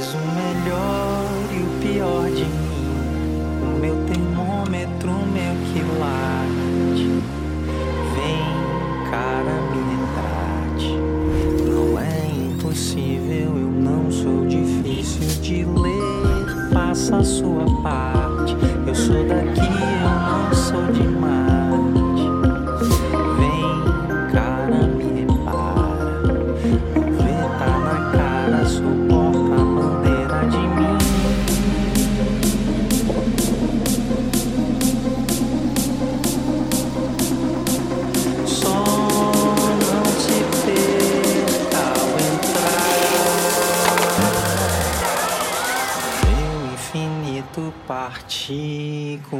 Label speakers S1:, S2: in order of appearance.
S1: O melhor e o pior de mim, o meu termômetro, meu quilate. Vem, cara, me retrate. Não é impossível, eu não sou difícil de ler. Faça a sua parte. Eu sou daqui, eu não sou de mais. infinito particular.